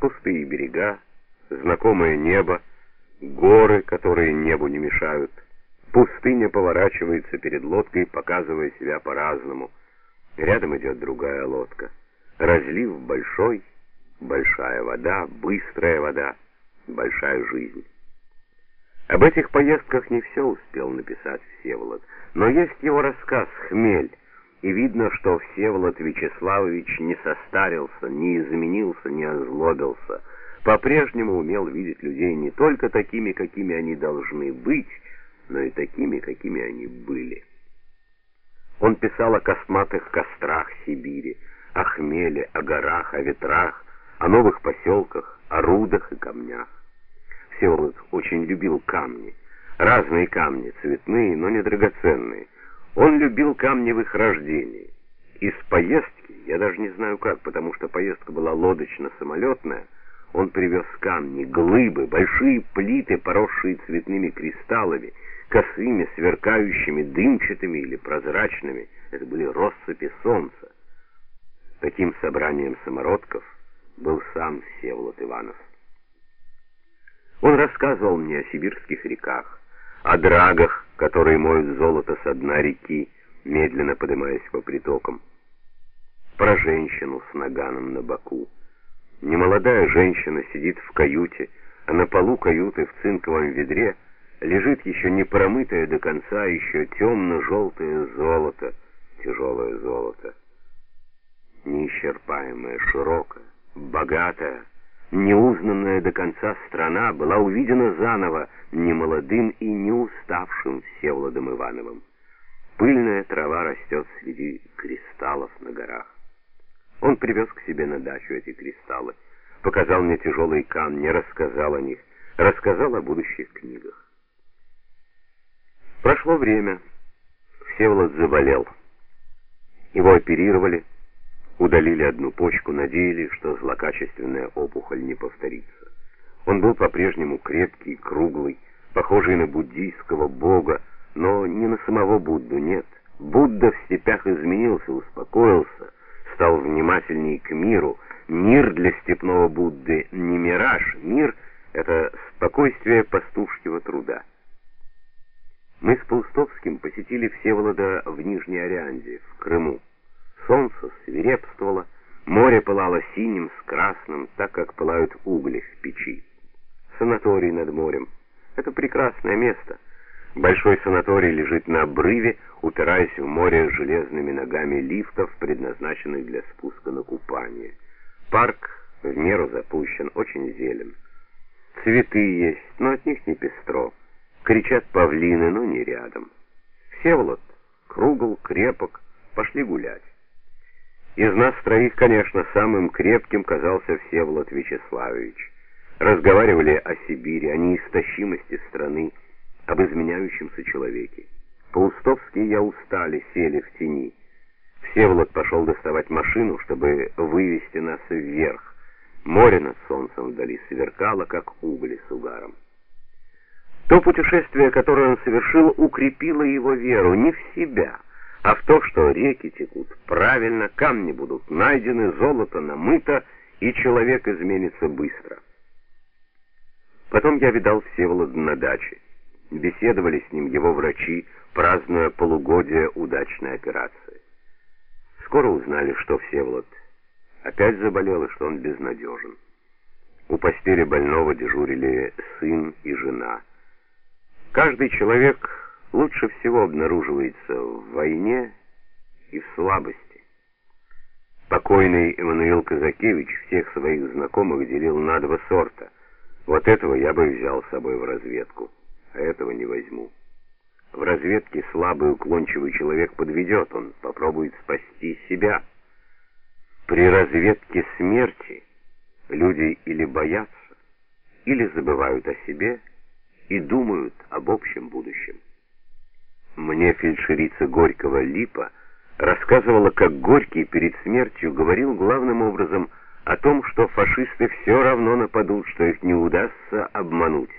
Пустые берега, знакомое небо, горы, которые небу не мешают. Пустыня поворачивается перед лодкой, показывая себя по-разному. Рядом идет другая лодка. Разлив большой, большая вода, быстрая вода, большая жизнь. Об этих поездках не все успел написать Всеволод, но есть его рассказ «Хмель», и видно, что Всеволод Вячеславович не состарился, не изменился, не озлобился, по-прежнему умел видеть людей не только такими, какими они должны быть, но и такими, какими они были. Он писал о косматых кострах Сибири, о хмеле, о горах, о ветрах, о новых поселках, о рудах и камнях. Всеволод очень любил камни, разные камни, цветные, но не драгоценные. Он любил камни в их рождении. Из поездки, я даже не знаю как, потому что поездка была лодочно-самолетная, он привез камни, глыбы, большие плиты, поросшие цветными кристаллами, косыми, сверкающими, дымчатыми или прозрачными. Это были россыпи солнца. Таким собранием самородков был сам Всеволод Иванов. Он рассказывал мне о сибирских реках, о драгах, которые моют золото со дна реки, медленно поднимаясь по притокам, про женщину с наганом на боку. Немолодая женщина сидит в каюте, а на полу каюты в цинковом ведре лежит еще не промытое до конца, еще темно-желтое золото, тяжелое золото. Неисчерпаемое, широкое, богатое, неузнанная до конца страна была увидена заново немолодым и не уставшим Всеволодом Ивановым. Пыльная трава растет среди кристаллов на горах. Он привез к себе на дачу эти кристаллы, показал мне тяжелые камни, рассказал о них, рассказал о будущих книгах. Прошло время. Всеволод заболел. Его оперировали, удалили одну почку, надеялись, что злокачественная опухоль не повторится. Он был по-прежнему крепкий, круглый, похожий на буддийского бога, но не на самого Будду, нет. Будда в степях изменился, успокоился, стал внимательней к миру. Мир для степного Будды не мираж, мир — это спокойствие пастушьего труда. Мы с Паустовским посетили Всеволода в Нижней Орианде, в Крыму. Солнце свирепствовало, море пылало синим с красным, так как пылают угли в печи. Санаторий над морем — это прекрасное место. Большой санаторий лежит на обрыве, упираясь в море железными ногами лифтов, предназначенных для спуска на купание. Парк в меру запущен, очень зелен. Цветы есть, но от них не пестро. Кричат павлины, но не рядом. Всеволод, кругл, крепок, пошли гулять. Из нас троих, конечно, самым крепким казался Всеволод Вячеславович. Разговаривали о Сибири, о неистощимости страны, об изменяющемся человеке. Паустовский и я устали, сели в тени. Всеволод пошел доставать машину, чтобы вывести нас вверх. Море над солнцем вдали сверкало, как угли с угаром. То путешествие, которое он совершил, укрепило его веру не в себя, а в то, что реки текут правильно, камни будут найдены, золото намыто, и человек изменится быстро. Потом я видал Всеволода на даче. Беседовали с ним его врачи, празднуя полугодие удачной операции. Скоро узнали, что Всеволод опять заболел и что он безнадежен. У постели больного дежурили сын и жена. Каждый человек лучше всего обнаруживается в войне и в слабости. Покойный Эммануил Казакевич всех своих знакомых делил на два сорта. Вот этого я бы взял с собой в разведку, а этого не возьму. В разведке слабый уклончивый человек подведет, он попробует спасти себя. При разведке смерти люди или боятся, или забывают о себе и думают об общем будущем. Мне фельдшерица Горького Липа рассказывала, как Горький перед смертью говорил главным образом о том, что фашисты все равно нападут, что их не удастся обмануть.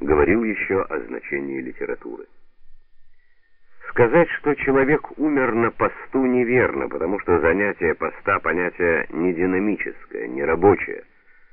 Говорил еще о значении литературы. Сказать, что человек умер на посту неверно, потому что занятие поста понятие не динамическое, не рабочее –